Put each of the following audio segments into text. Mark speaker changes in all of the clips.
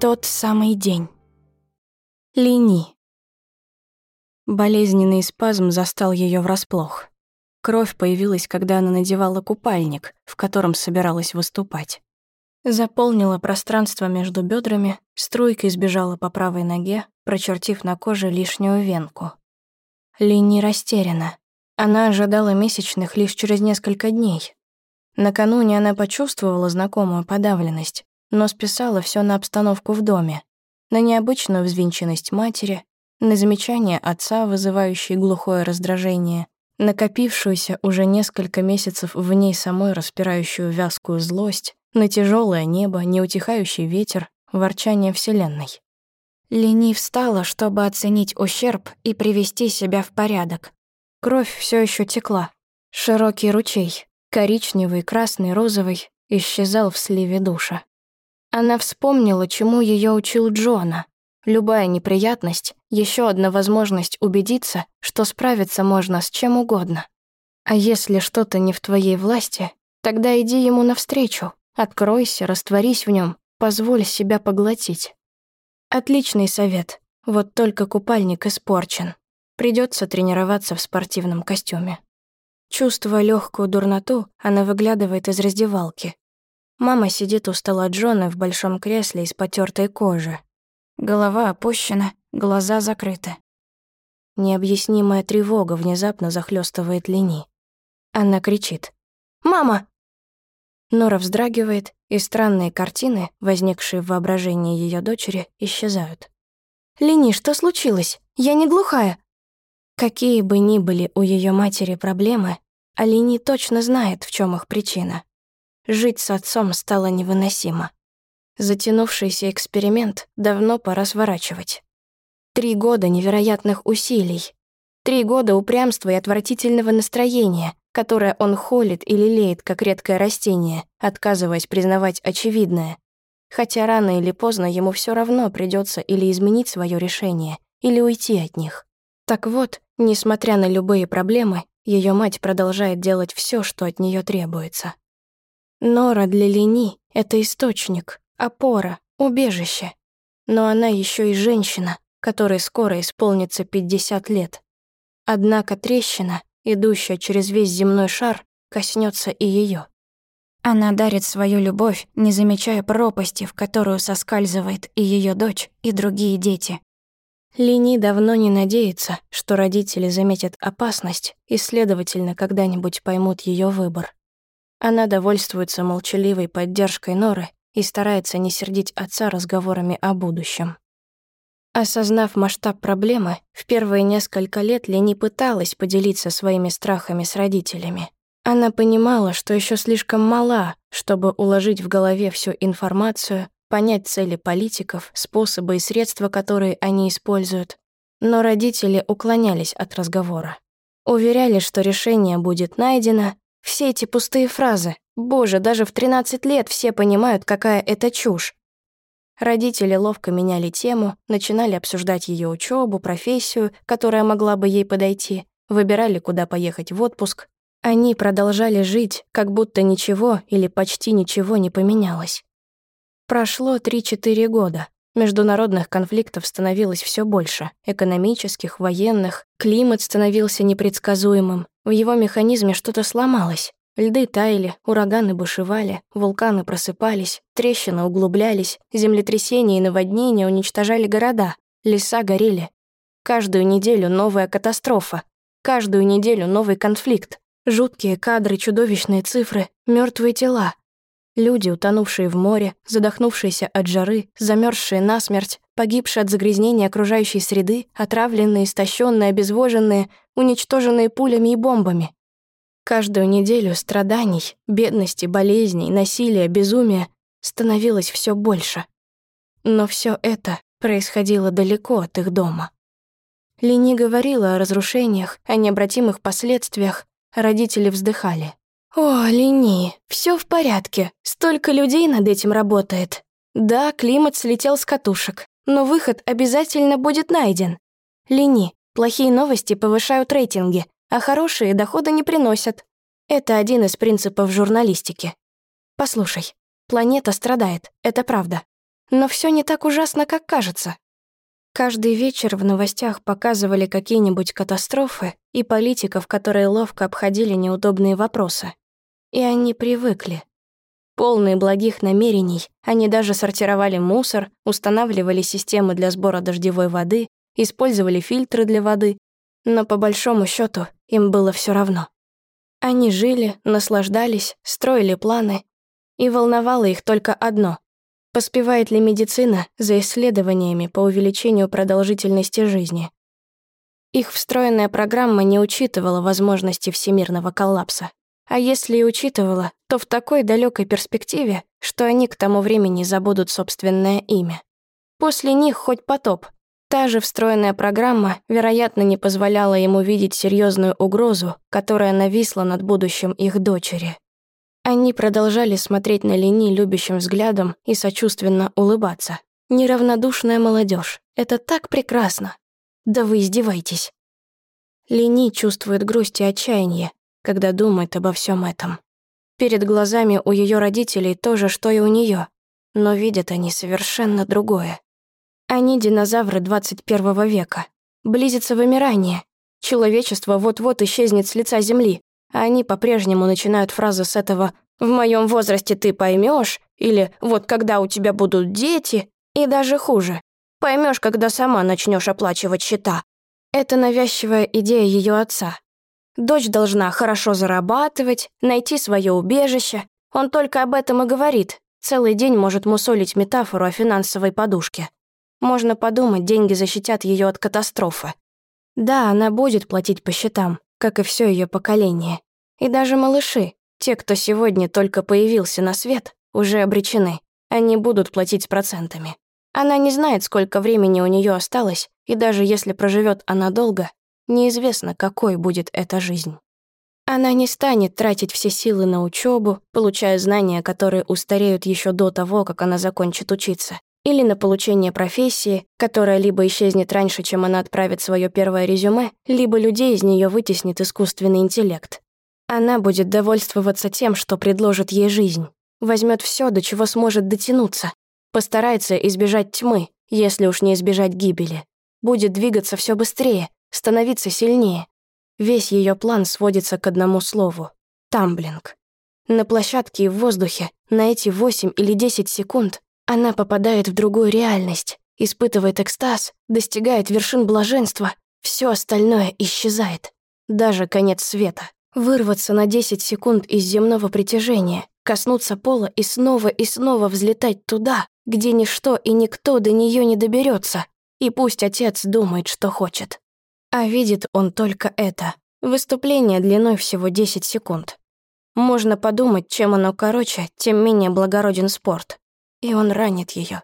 Speaker 1: Тот самый день. Лини. Болезненный спазм застал ее врасплох. Кровь появилась, когда она надевала купальник, в котором собиралась выступать. Заполнила пространство между бедрами, струйкой сбежала по правой ноге, прочертив на коже лишнюю венку. Лини растеряна. Она ожидала месячных лишь через несколько дней. Накануне она почувствовала знакомую подавленность, но списала все на обстановку в доме, на необычную взвинченность матери, на замечание отца, вызывающее глухое раздражение, накопившуюся уже несколько месяцев в ней самой распирающую вязкую злость, на тяжелое небо, неутихающий ветер, ворчание Вселенной. Лени встала, чтобы оценить ущерб и привести себя в порядок. Кровь все еще текла. Широкий ручей, коричневый, красный, розовый, исчезал в сливе душа. Она вспомнила, чему ее учил Джона. Любая неприятность — еще одна возможность убедиться, что справиться можно с чем угодно. А если что-то не в твоей власти, тогда иди ему навстречу, откройся, растворись в нем, позволь себя поглотить. Отличный совет, вот только купальник испорчен. Придется тренироваться в спортивном костюме. Чувствуя легкую дурноту, она выглядывает из раздевалки. Мама сидит у стола Джона в большом кресле из потертой кожи. Голова опущена, глаза закрыты. Необъяснимая тревога внезапно захлестывает Лени. Она кричит. «Мама!» Нора вздрагивает, и странные картины, возникшие в воображении ее дочери, исчезают. «Лени, что случилось? Я не глухая!» Какие бы ни были у ее матери проблемы, Алини точно знает, в чем их причина. Жить с отцом стало невыносимо. Затянувшийся эксперимент давно пора сворачивать. Три года невероятных усилий. Три года упрямства и отвратительного настроения, которое он холит и лелеет, как редкое растение, отказываясь признавать очевидное. Хотя рано или поздно ему все равно придется или изменить свое решение, или уйти от них. Так вот, несмотря на любые проблемы, ее мать продолжает делать все, что от нее требуется. Нора для Лени — это источник, опора, убежище. Но она еще и женщина, которой скоро исполнится 50 лет. Однако трещина, идущая через весь земной шар, коснется и ее. Она дарит свою любовь, не замечая пропасти, в которую соскальзывает и ее дочь, и другие дети. Лини давно не надеется, что родители заметят опасность и, следовательно, когда-нибудь поймут ее выбор. Она довольствуется молчаливой поддержкой Норы и старается не сердить отца разговорами о будущем. Осознав масштаб проблемы, в первые несколько лет Лени пыталась поделиться своими страхами с родителями. Она понимала, что еще слишком мала, чтобы уложить в голове всю информацию, понять цели политиков, способы и средства, которые они используют. Но родители уклонялись от разговора. Уверяли, что решение будет найдено, все эти пустые фразы. Боже, даже в 13 лет все понимают, какая это чушь. Родители ловко меняли тему, начинали обсуждать ее учебу, профессию, которая могла бы ей подойти, выбирали, куда поехать в отпуск. Они продолжали жить, как будто ничего или почти ничего не поменялось. Прошло 3-4 года. Международных конфликтов становилось все больше. Экономических, военных. Климат становился непредсказуемым. В его механизме что-то сломалось. Льды таяли, ураганы бушевали, вулканы просыпались, трещины углублялись, землетрясения и наводнения уничтожали города, леса горели. Каждую неделю новая катастрофа, каждую неделю новый конфликт, жуткие кадры, чудовищные цифры, мертвые тела. Люди, утонувшие в море, задохнувшиеся от жары, замерзшие насмерть, погибшие от загрязнения окружающей среды, отравленные, истощенные, обезвоженные, уничтоженные пулями и бомбами. Каждую неделю страданий, бедности, болезней, насилия, безумия становилось все больше. Но все это происходило далеко от их дома. Лини говорила о разрушениях, о необратимых последствиях, родители вздыхали. «О, Лини, все в порядке, столько людей над этим работает. Да, климат слетел с катушек, но выход обязательно будет найден. Лини, плохие новости повышают рейтинги, а хорошие дохода не приносят. Это один из принципов журналистики. Послушай, планета страдает, это правда. но все не так ужасно, как кажется. Каждый вечер в новостях показывали какие-нибудь катастрофы и политиков, которые ловко обходили неудобные вопросы. И они привыкли. Полные благих намерений, они даже сортировали мусор, устанавливали системы для сбора дождевой воды, использовали фильтры для воды, но по большому счету им было все равно. Они жили, наслаждались, строили планы, и волновало их только одно — поспевает ли медицина за исследованиями по увеличению продолжительности жизни. Их встроенная программа не учитывала возможности всемирного коллапса. А если и учитывала, то в такой далекой перспективе, что они к тому времени забудут собственное имя. После них хоть потоп, Та же встроенная программа, вероятно, не позволяла ему видеть серьезную угрозу, которая нависла над будущим их дочери. Они продолжали смотреть на Лени любящим взглядом и сочувственно улыбаться. Неравнодушная молодежь. Это так прекрасно. Да вы издеваетесь. Лени чувствует грусть и отчаяние, когда думает обо всем этом. Перед глазами у ее родителей то же, что и у нее, но видят они совершенно другое. Они динозавры 21 века. Близится вымирание. Человечество вот-вот исчезнет с лица Земли, а они по-прежнему начинают фразы с этого «в моем возрасте ты поймешь» или «вот когда у тебя будут дети» и даже хуже. Поймешь, когда сама начнешь оплачивать счета. Это навязчивая идея ее отца. Дочь должна хорошо зарабатывать, найти свое убежище. Он только об этом и говорит. Целый день может мусолить метафору о финансовой подушке. Можно подумать, деньги защитят ее от катастрофы. Да, она будет платить по счетам, как и все ее поколение. И даже малыши, те, кто сегодня только появился на свет, уже обречены. Они будут платить с процентами. Она не знает, сколько времени у нее осталось, и даже если проживет она долго, неизвестно, какой будет эта жизнь. Она не станет тратить все силы на учебу, получая знания, которые устареют еще до того, как она закончит учиться или на получение профессии, которая либо исчезнет раньше, чем она отправит свое первое резюме, либо людей из нее вытеснит искусственный интеллект. Она будет довольствоваться тем, что предложит ей жизнь, возьмет все, до чего сможет дотянуться, постарается избежать тьмы, если уж не избежать гибели, будет двигаться все быстрее, становиться сильнее. Весь ее план сводится к одному слову — тамблинг. На площадке и в воздухе на эти 8 или 10 секунд она попадает в другую реальность, испытывает экстаз, достигает вершин блаженства, все остальное исчезает. Даже конец света. Вырваться на 10 секунд из земного притяжения, коснуться пола и снова и снова взлетать туда, где ничто и никто до нее не доберется. И пусть отец думает, что хочет. А видит он только это. Выступление длиной всего 10 секунд. Можно подумать, чем оно короче, тем менее благороден спорт и он ранит ее.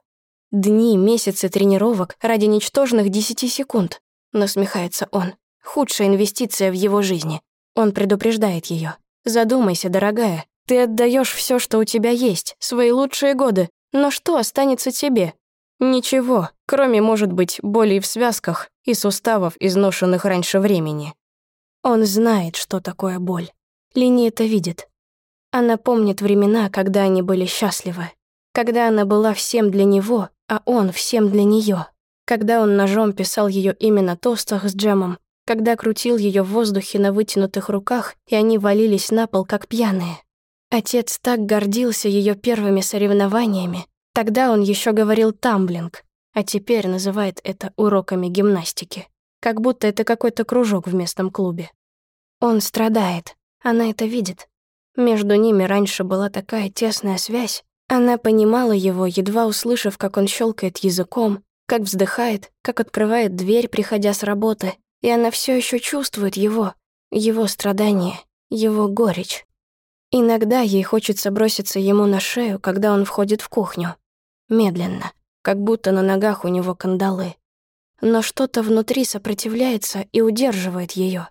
Speaker 1: Дни, месяцы тренировок ради ничтожных десяти секунд. Насмехается он. Худшая инвестиция в его жизни. Он предупреждает ее. Задумайся, дорогая. Ты отдаешь все, что у тебя есть, свои лучшие годы. Но что останется тебе? Ничего, кроме, может быть, боли в связках и суставов, изношенных раньше времени. Он знает, что такое боль. Лини это видит. Она помнит времена, когда они были счастливы, когда она была всем для него, а он всем для нее. Когда он ножом писал ее имя на тостах с джемом, когда крутил ее в воздухе на вытянутых руках, и они валились на пол, как пьяные. Отец так гордился ее первыми соревнованиями. Тогда он еще говорил «тамблинг», а теперь называет это уроками гимнастики. Как будто это какой-то кружок в местном клубе. Он страдает, она это видит. Между ними раньше была такая тесная связь, она понимала его, едва услышав, как он щелкает языком, как вздыхает, как открывает дверь, приходя с работы, и она все еще чувствует его, его страдания, его горечь. Иногда ей хочется броситься ему на шею, когда он входит в кухню. Медленно, как будто на ногах у него кандалы. Но что-то внутри сопротивляется и удерживает ее.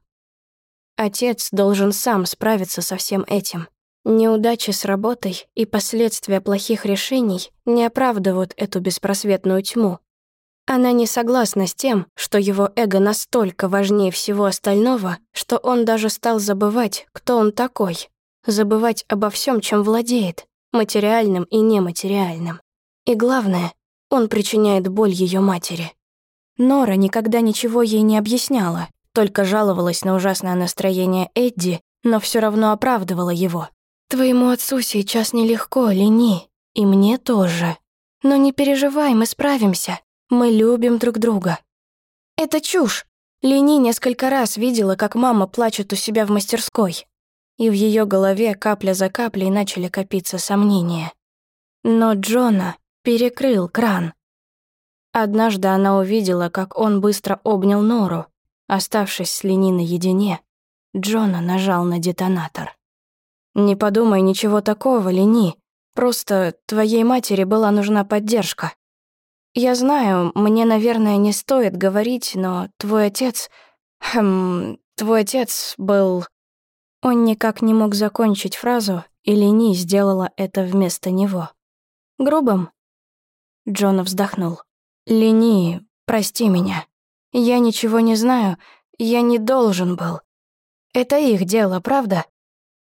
Speaker 1: Отец должен сам справиться со всем этим. Неудачи с работой и последствия плохих решений не оправдывают эту беспросветную тьму. Она не согласна с тем, что его эго настолько важнее всего остального, что он даже стал забывать, кто он такой, забывать обо всем, чем владеет, материальным и нематериальным. И главное, Он причиняет боль ее матери. Нора никогда ничего ей не объясняла, только жаловалась на ужасное настроение Эдди, но все равно оправдывала его. «Твоему отцу сейчас нелегко, Лени, и мне тоже. Но не переживай, мы справимся. Мы любим друг друга». «Это чушь!» Лени несколько раз видела, как мама плачет у себя в мастерской. И в ее голове капля за каплей начали копиться сомнения. Но Джона перекрыл кран. Однажды она увидела, как он быстро обнял Нору. Оставшись с Лени наедине, Джона нажал на детонатор. «Не подумай ничего такого, Лени. Просто твоей матери была нужна поддержка. Я знаю, мне, наверное, не стоит говорить, но твой отец... Хм... Твой отец был...» Он никак не мог закончить фразу, и Лени сделала это вместо него. «Грубым?» Джона вздохнул. «Лени, прости меня. Я ничего не знаю, я не должен был. Это их дело, правда?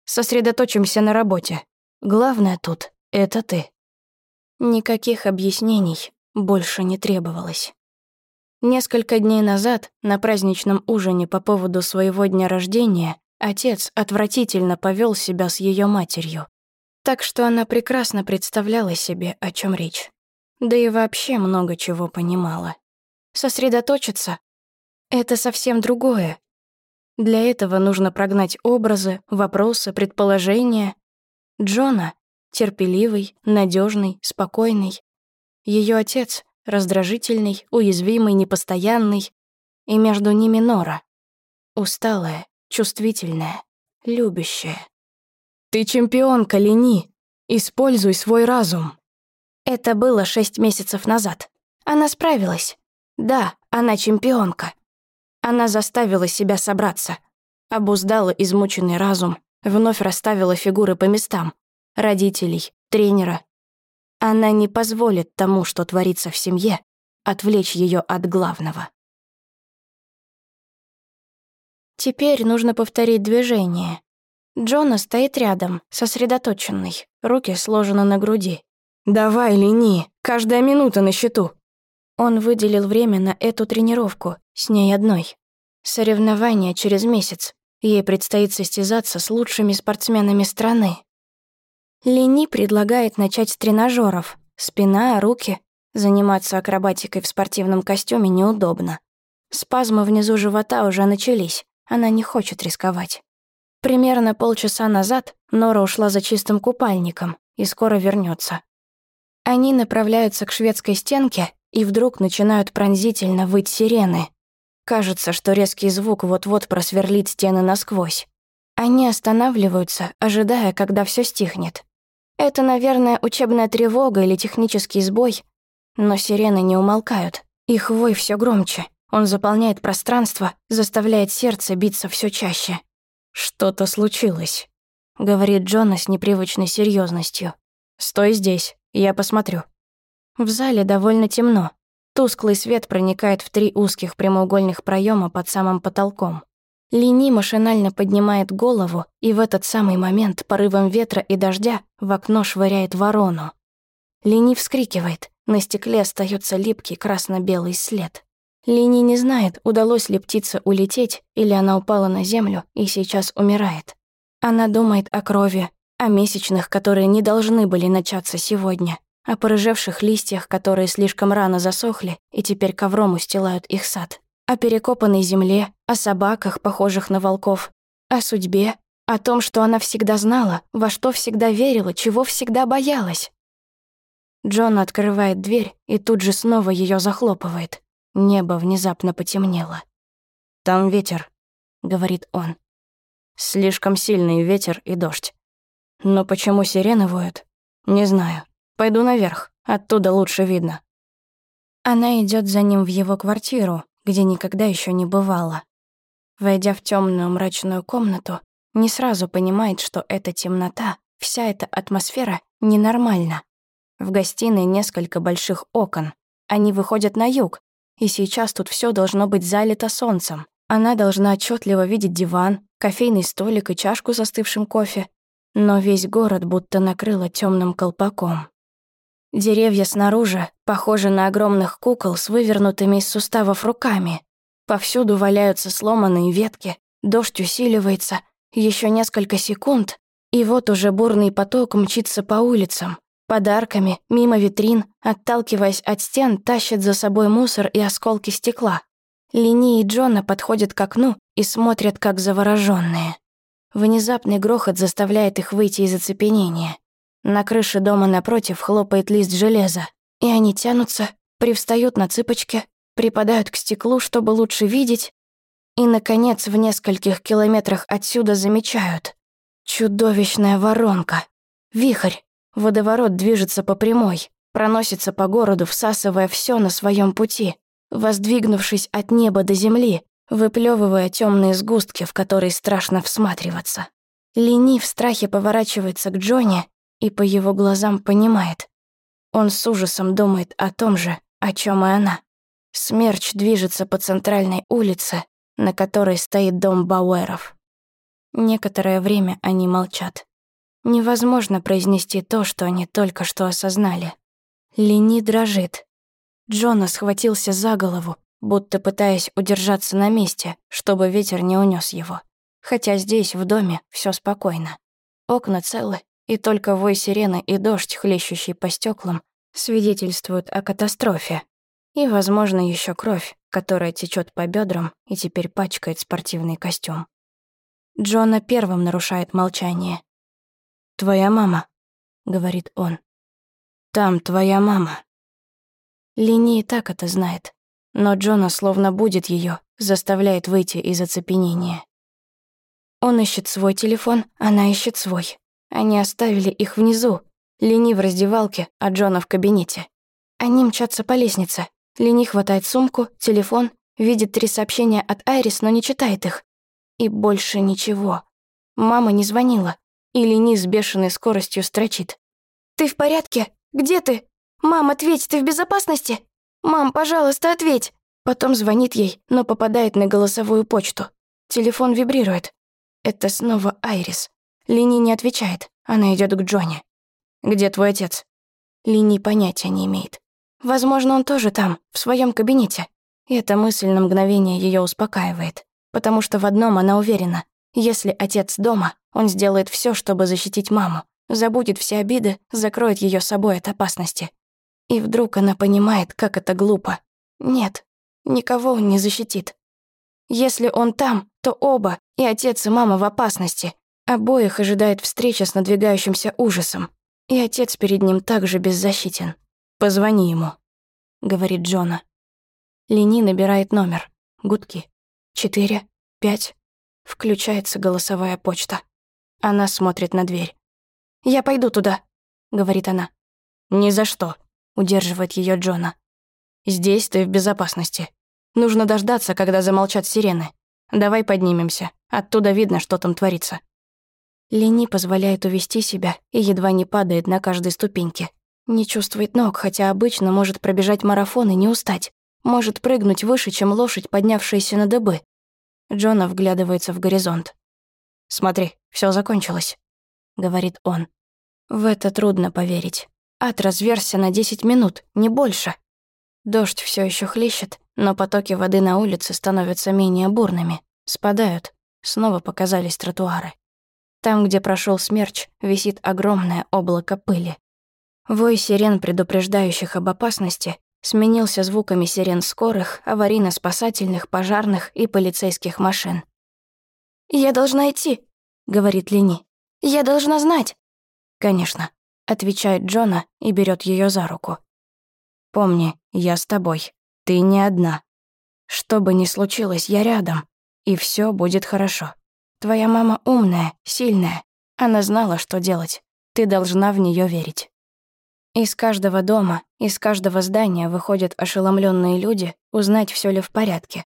Speaker 1: Сосредоточимся на работе. Главное тут — это ты». Никаких объяснений больше не требовалось. Несколько дней назад, на праздничном ужине по поводу своего дня рождения, отец отвратительно повел себя с ее матерью. Так что она прекрасно представляла себе, о чем речь. Да и вообще много чего понимала. Сосредоточиться — это совсем другое. Для этого нужно прогнать образы, вопросы, предположения. Джона — терпеливый, надежный, спокойный. Ее отец — раздражительный, уязвимый, непостоянный. И между ними Нора. Усталая, чувствительная, любящая. «Ты чемпионка, Лени! Используй свой разум!» Это было шесть месяцев назад. Она справилась. Да, она чемпионка. Она заставила себя собраться. Обуздала измученный разум, вновь расставила фигуры по местам. Родителей, тренера. Она не позволит тому, что творится в семье, отвлечь ее от главного. Теперь нужно повторить движение. Джона стоит рядом, сосредоточенный, руки сложены на груди. «Давай, Лени, каждая минута на счету». Он выделил время на эту тренировку, с ней одной. Соревнования через месяц. Ей предстоит состязаться с лучшими спортсменами страны. Лени предлагает начать с тренажеров. Спина, руки. Заниматься акробатикой в спортивном костюме неудобно. Спазмы внизу живота уже начались. Она не хочет рисковать. Примерно полчаса назад Нора ушла за чистым купальником и скоро вернется. Они направляются к шведской стенке и вдруг начинают пронзительно выть сирены. Кажется, что резкий звук вот-вот просверлит стены насквозь. Они останавливаются, ожидая, когда все стихнет. Это, наверное, учебная тревога или технический сбой, но сирены не умолкают. Их вой все громче. Он заполняет пространство, заставляет сердце биться все чаще. «Что-то случилось», — говорит Джона с непривычной серьезностью. «Стой здесь». Я посмотрю. В зале довольно темно. Тусклый свет проникает в три узких прямоугольных проема под самым потолком. Лини машинально поднимает голову, и в этот самый момент порывом ветра и дождя в окно швыряет ворону. Лини вскрикивает, на стекле остается липкий красно-белый след. Лини не знает, удалось ли птице улететь, или она упала на землю и сейчас умирает. Она думает о крови, о месячных, которые не должны были начаться сегодня, о порыжевших листьях, которые слишком рано засохли и теперь ковром устилают их сад, о перекопанной земле, о собаках, похожих на волков, о судьбе, о том, что она всегда знала, во что всегда верила, чего всегда боялась. Джон открывает дверь и тут же снова ее захлопывает. Небо внезапно потемнело. «Там ветер», — говорит он. «Слишком сильный ветер и дождь. Но почему сирены воют? Не знаю. Пойду наверх, оттуда лучше видно. Она идет за ним в его квартиру, где никогда еще не бывала. Войдя в темную мрачную комнату, не сразу понимает, что эта темнота, вся эта атмосфера ненормальна. В гостиной несколько больших окон. Они выходят на юг, и сейчас тут все должно быть залито солнцем. Она должна отчетливо видеть диван, кофейный столик и чашку с остывшим кофе, но весь город будто накрыло темным колпаком. Деревья снаружи похожи на огромных кукол с вывернутыми из суставов руками. Повсюду валяются сломанные ветки, дождь усиливается, еще несколько секунд, и вот уже бурный поток мчится по улицам. Подарками, мимо витрин, отталкиваясь от стен, тащит за собой мусор и осколки стекла. Лини и Джона подходят к окну и смотрят, как заворожённые. Внезапный грохот заставляет их выйти из оцепенения. На крыше дома напротив хлопает лист железа, и они тянутся, привстают на цыпочки, припадают к стеклу, чтобы лучше видеть, и, наконец, в нескольких километрах отсюда замечают. Чудовищная воронка. Вихрь. Водоворот движется по прямой, проносится по городу, всасывая все на своем пути, воздвигнувшись от неба до земли, выплевывая темные сгустки, в которые страшно всматриваться. Лени в страхе поворачивается к Джонни и по его глазам понимает. Он с ужасом думает о том же, о чем и она. Смерч движется по центральной улице, на которой стоит дом Бауэров. Некоторое время они молчат. Невозможно произнести то, что они только что осознали. Лени дрожит. Джона схватился за голову, будто пытаясь удержаться на месте, чтобы ветер не унес его. Хотя здесь, в доме, все спокойно. Окна целы, и только вой сирены и дождь, хлещущий по стеклам, свидетельствуют о катастрофе. И, возможно, еще кровь, которая течет по бедрам и теперь пачкает спортивный костюм. Джона первым нарушает молчание. «Твоя мама», — говорит он. «Там твоя мама». Лини и так это знает, но Джона словно будет ее, заставляет выйти из оцепенения. Он ищет свой телефон, она ищет свой. Они оставили их внизу. Лини в раздевалке, а Джона в кабинете. Они мчатся по лестнице. Лини хватает сумку, телефон, видит три сообщения от Айрис, но не читает их. И больше ничего. Мама не звонила. И Лени с бешеной скоростью строчит. «Ты в порядке? Где ты? Мам, ответь, ты в безопасности? Мам, пожалуйста, ответь!» Потом звонит ей, но попадает на голосовую почту. Телефон вибрирует. Это снова Айрис. Лини не отвечает. Она идет к Джонни. «Где твой отец?» Лини понятия не имеет. Возможно, он тоже там, в своем кабинете. И эта мысль на мгновение ее успокаивает. Потому что в одном она уверена. Если отец дома, он сделает все, чтобы защитить маму, забудет все обиды, закроет ее собой от опасности. И вдруг она понимает, как это глупо. Нет, никого он не защитит. Если он там, то оба, и отец, и мама в опасности. Обоих ожидает встреча с надвигающимся ужасом. И отец перед ним также беззащитен. «Позвони ему», — говорит Джона. Лени набирает номер. Гудки. Четыре, пять, Включается голосовая почта. Она смотрит на дверь. «Я пойду туда», — говорит она. «Ни за что», — удерживает ее Джона. «Здесь ты в безопасности. Нужно дождаться, когда замолчат сирены. Давай поднимемся. Оттуда видно, что там творится». Лени позволяет увести себя и едва не падает на каждой ступеньке. Не чувствует ног, хотя обычно может пробежать марафон и не устать. Может прыгнуть выше, чем лошадь, поднявшаяся на дыбы. Джона вглядывается в горизонт. «Смотри, все закончилось», — говорит он. В это трудно поверить. Ад разверся на 10 минут, не больше. Дождь все еще хлещет, но потоки воды на улице становятся менее бурными, спадают. Снова показались тротуары. Там, где прошел смерч, висит огромное облако пыли. Вой сирен, предупреждающих об опасности, сменился звуками сирен скорых, аварийно-спасательных, пожарных и полицейских машин. «Я должна идти», — говорит Лени. «Я должна знать». «Конечно», — отвечает Джона и берет ее за руку. «Помни, я с тобой. Ты не одна. Что бы ни случилось, я рядом, и все будет хорошо. Твоя мама умная, сильная. Она знала, что делать. Ты должна в нее верить». Из каждого дома, из каждого здания выходят ошеломленные люди узнать, все ли в порядке.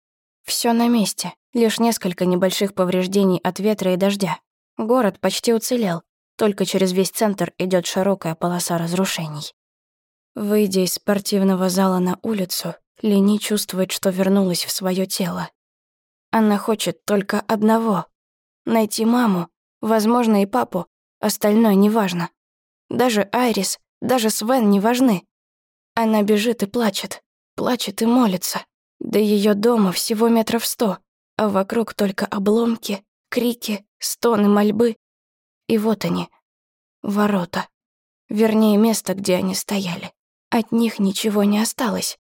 Speaker 1: Все на месте, лишь несколько небольших повреждений от ветра и дождя. Город почти уцелел, только через весь центр идет широкая полоса разрушений. Выйдя из спортивного зала на улицу, Лени чувствует, что вернулась в свое тело. Она хочет только одного — найти маму, возможно, и папу, остальное неважно. Даже Айрис, даже Свен не важны. Она бежит и плачет, плачет и молится. До ее дома всего метров сто, а вокруг только обломки, крики, стоны мольбы. И вот они, ворота. Вернее, место, где они стояли. От них ничего не осталось.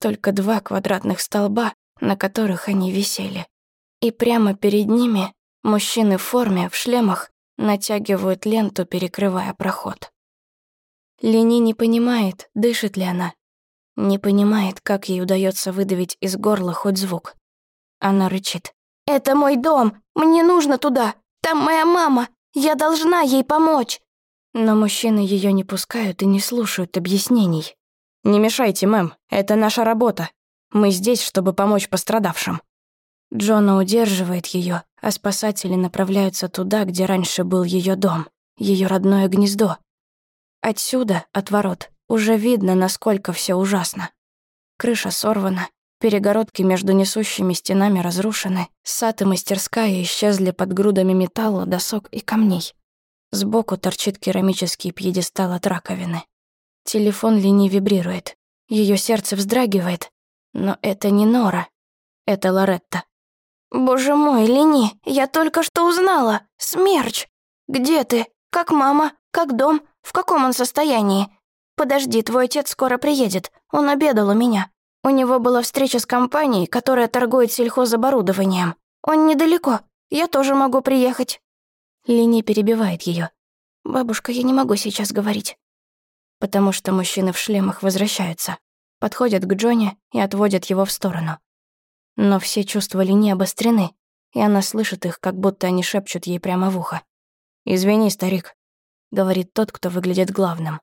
Speaker 1: Только два квадратных столба, на которых они висели. И прямо перед ними мужчины в форме, в шлемах, натягивают ленту, перекрывая проход. Лени не понимает, дышит ли она. Не понимает, как ей удается выдавить из горла хоть звук. Она рычит. «Это мой дом! Мне нужно туда! Там моя мама! Я должна ей помочь!» Но мужчины ее не пускают и не слушают объяснений. «Не мешайте, мэм, это наша работа. Мы здесь, чтобы помочь пострадавшим». Джона удерживает ее, а спасатели направляются туда, где раньше был ее дом, ее родное гнездо. Отсюда, от ворот, уже видно, насколько все ужасно. Крыша сорвана, перегородки между несущими стенами разрушены, сад и мастерская исчезли под грудами металла, досок и камней. Сбоку торчит керамический пьедестал от раковины. Телефон Лини вибрирует. Ее сердце вздрагивает. Но это не Нора. Это Лоретта. «Боже мой, Лини, я только что узнала. Смерч! Где ты? Как мама? Как дом? В каком он состоянии? Подожди, твой отец скоро приедет. Он обедал у меня. У него была встреча с компанией, которая торгует сельхозоборудованием. Он недалеко. Я тоже могу приехать». Лини перебивает ее. «Бабушка, я не могу сейчас говорить». Потому что мужчины в шлемах возвращаются, подходят к Джонни и отводят его в сторону. Но все чувства Лини обострены, и она слышит их, как будто они шепчут ей прямо в ухо. «Извини, старик», — говорит тот, кто выглядит главным.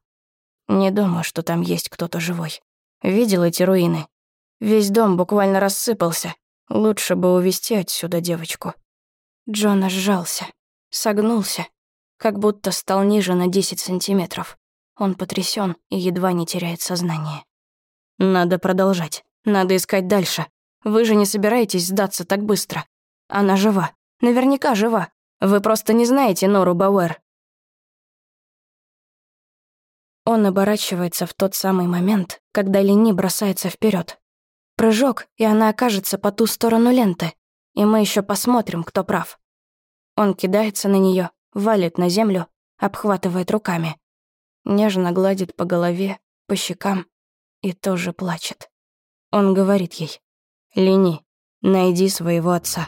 Speaker 1: «Не думаю, что там есть кто-то живой. Видел эти руины? Весь дом буквально рассыпался. Лучше бы увести отсюда девочку». Джона сжался согнулся, как будто стал ниже на 10 сантиметров. Он потрясен и едва не теряет сознание. «Надо продолжать. Надо искать дальше. Вы же не собираетесь сдаться так быстро. Она жива. Наверняка жива. Вы просто не знаете Нору Бауэр». Он оборачивается в тот самый момент, когда Лени бросается вперед. Прыжок, и она окажется по ту сторону ленты. И мы еще посмотрим, кто прав. Он кидается на нее, валит на землю, обхватывает руками. Нежно гладит по голове, по щекам и тоже плачет. Он говорит ей, «Лени, найди своего отца».